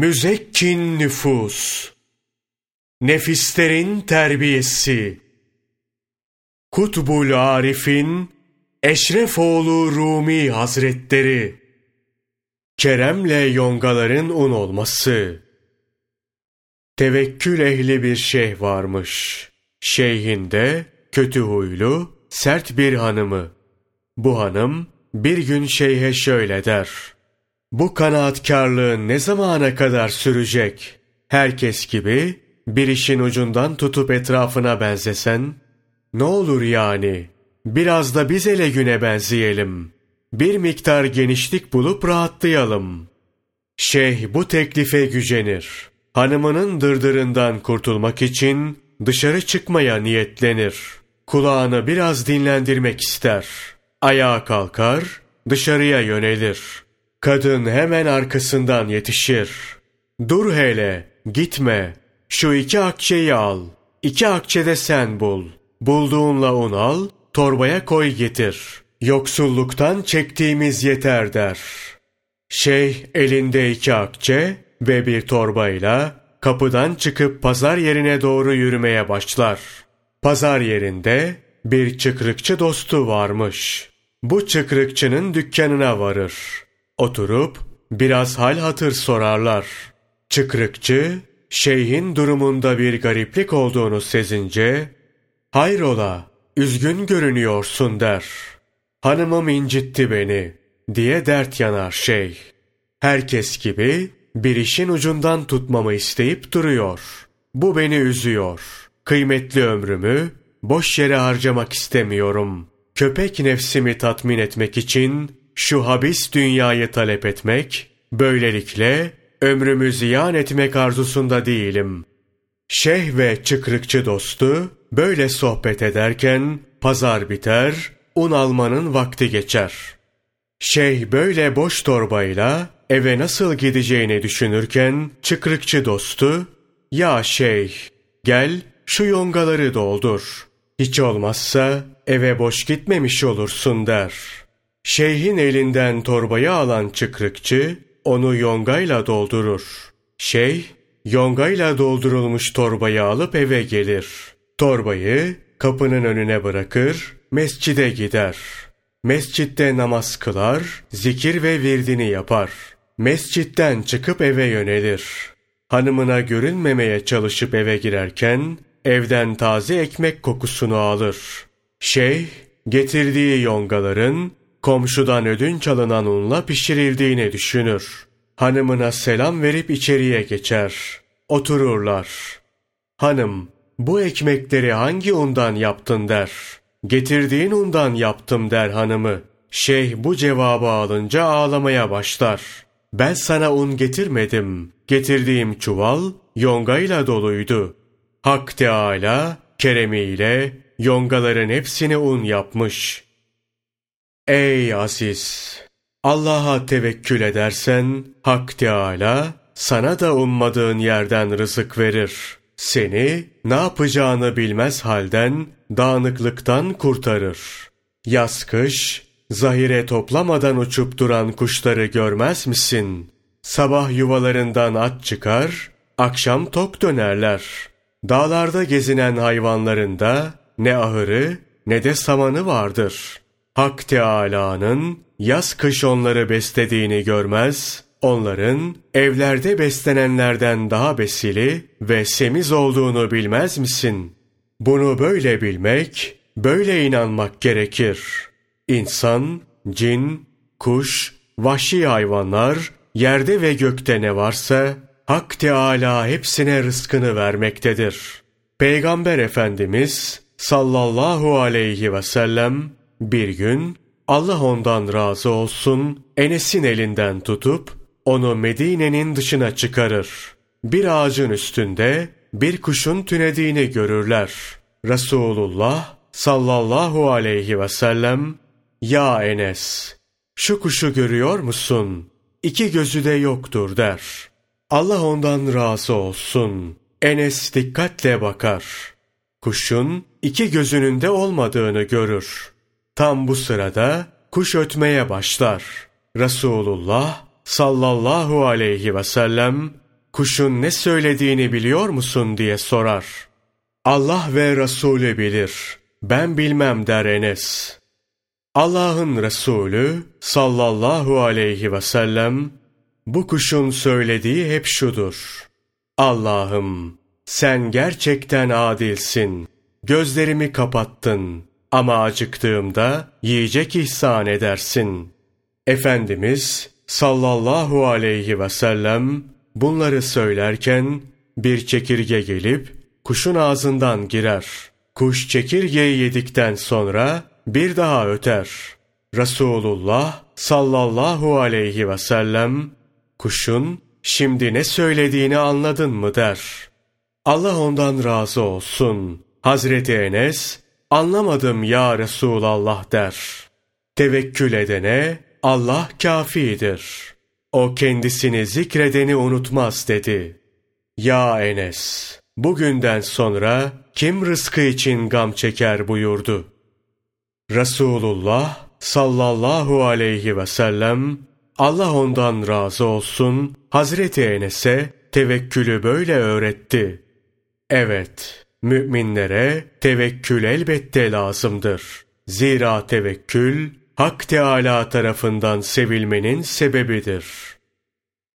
Müzekkin nüfus, nefislerin terbiyesi, Kutbul Arif'in Eşrefoğlu Rumi Hazretleri, Keremle yongaların un olması, Tevekkül ehli bir şeyh varmış. Şeyhinde kötü huylu, sert bir hanımı. Bu hanım bir gün şeyhe şöyle der. Bu kanaatkarlığın ne zamana kadar sürecek? Herkes gibi bir işin ucundan tutup etrafına benzesen, ne olur yani? Biraz da biz ele güne benzeyelim. Bir miktar genişlik bulup rahatlayalım. Şeyh bu teklife gücenir. Hanımının dırdırından kurtulmak için dışarı çıkmaya niyetlenir. Kulağını biraz dinlendirmek ister. Ayağa kalkar, dışarıya yönelir. Kadın hemen arkasından yetişir. Dur hele, gitme. Şu iki akçeyi al. İki akçe de sen bul. Bulduğunla un al, torbaya koy getir. Yoksulluktan çektiğimiz yeter der. Şeyh elinde iki akçe ve bir torbayla kapıdan çıkıp pazar yerine doğru yürümeye başlar. Pazar yerinde bir çıkrıkçı dostu varmış. Bu çıkrıkçının dükkanına varır. Oturup biraz hal hatır sorarlar. Çıkrıkçı, şeyhin durumunda bir gariplik olduğunu sezince, ''Hayrola, üzgün görünüyorsun.'' der. ''Hanımım incitti beni.'' diye dert yanar şey. Herkes gibi bir işin ucundan tutmamı isteyip duruyor. Bu beni üzüyor. Kıymetli ömrümü boş yere harcamak istemiyorum. Köpek nefsimi tatmin etmek için şu habis dünyayı talep etmek, böylelikle ömrümü ziyan etmek arzusunda değilim. Şeyh ve çıkrıkçı dostu böyle sohbet ederken pazar biter, un almanın vakti geçer. Şeyh böyle boş torbayla eve nasıl gideceğini düşünürken çıkrıkçı dostu, ''Ya şeyh, gel şu yongaları doldur. Hiç olmazsa eve boş gitmemiş olursun.'' der. Şeyhin elinden torbayı alan çıkrıkçı, onu yongayla doldurur. Şeyh, yongayla doldurulmuş torbayı alıp eve gelir. Torbayı kapının önüne bırakır, mescide gider. Mescitte namaz kılar, zikir ve virdini yapar.'' Mescitten çıkıp eve yönelir. Hanımına görünmemeye çalışıp eve girerken evden taze ekmek kokusunu alır. Şeyh getirdiği yongaların komşudan ödünç alınan unla pişirildiğini düşünür. Hanımına selam verip içeriye geçer. Otururlar. Hanım, bu ekmekleri hangi undan yaptın der. Getirdiğin undan yaptım der hanımı. Şeyh bu cevabı alınca ağlamaya başlar. Ben sana un getirmedim. Getirdiğim çuval yongayla doluydu. Hak Teâlâ keremiyle yongaların hepsini un yapmış. Ey aziz! Allah'a tevekkül edersen Hak Teâlâ sana da ummadığın yerden rızık verir. Seni ne yapacağını bilmez halden dağınıklıktan kurtarır. Yaz kış Zahire toplamadan uçup duran kuşları görmez misin? Sabah yuvalarından at çıkar, akşam tok dönerler. Dağlarda gezinen hayvanların da ne ahırı ne de samanı vardır. Hak Teâlâ'nın yaz kış onları beslediğini görmez, onların evlerde beslenenlerden daha besili ve semiz olduğunu bilmez misin? Bunu böyle bilmek, böyle inanmak gerekir.'' İnsan, cin, kuş, vahşi hayvanlar, yerde ve gökte ne varsa, Hak Teâlâ hepsine rızkını vermektedir. Peygamber Efendimiz sallallahu aleyhi ve sellem bir gün Allah ondan razı olsun Enes'in elinden tutup onu Medine'nin dışına çıkarır. Bir ağacın üstünde bir kuşun tünediğini görürler. Resulullah sallallahu aleyhi ve sellem ya Enes, şu kuşu görüyor musun? İki gözü de yoktur der. Allah ondan razı olsun. Enes dikkatle bakar. Kuşun iki gözünün de olmadığını görür. Tam bu sırada kuş ötmeye başlar. Resulullah sallallahu aleyhi ve sellem kuşun ne söylediğini biliyor musun diye sorar. Allah ve Resulü bilir, ben bilmem der Enes. Allah'ın Resulü sallallahu aleyhi ve sellem bu kuşun söylediği hep şudur. Allah'ım sen gerçekten adilsin. Gözlerimi kapattın ama acıktığımda yiyecek ihsan edersin. Efendimiz sallallahu aleyhi ve sellem bunları söylerken bir çekirge gelip kuşun ağzından girer. Kuş çekirgeyi yedikten sonra bir daha öter. Resulullah sallallahu aleyhi ve sellem kuşun şimdi ne söylediğini anladın mı der. Allah ondan razı olsun. Hazreti Enes anlamadım ya Resulallah der. Tevekkül edene Allah kafidir. O kendisini zikredeni unutmaz dedi. Ya Enes, bugünden sonra kim rızkı için gam çeker buyurdu. Resulullah sallallahu aleyhi ve sellem Allah ondan razı olsun Hazreti Enes'e tevekkülü böyle öğretti. Evet, müminlere tevekkül elbette lazımdır. Zira tevekkül Hak Teâlâ tarafından sevilmenin sebebidir.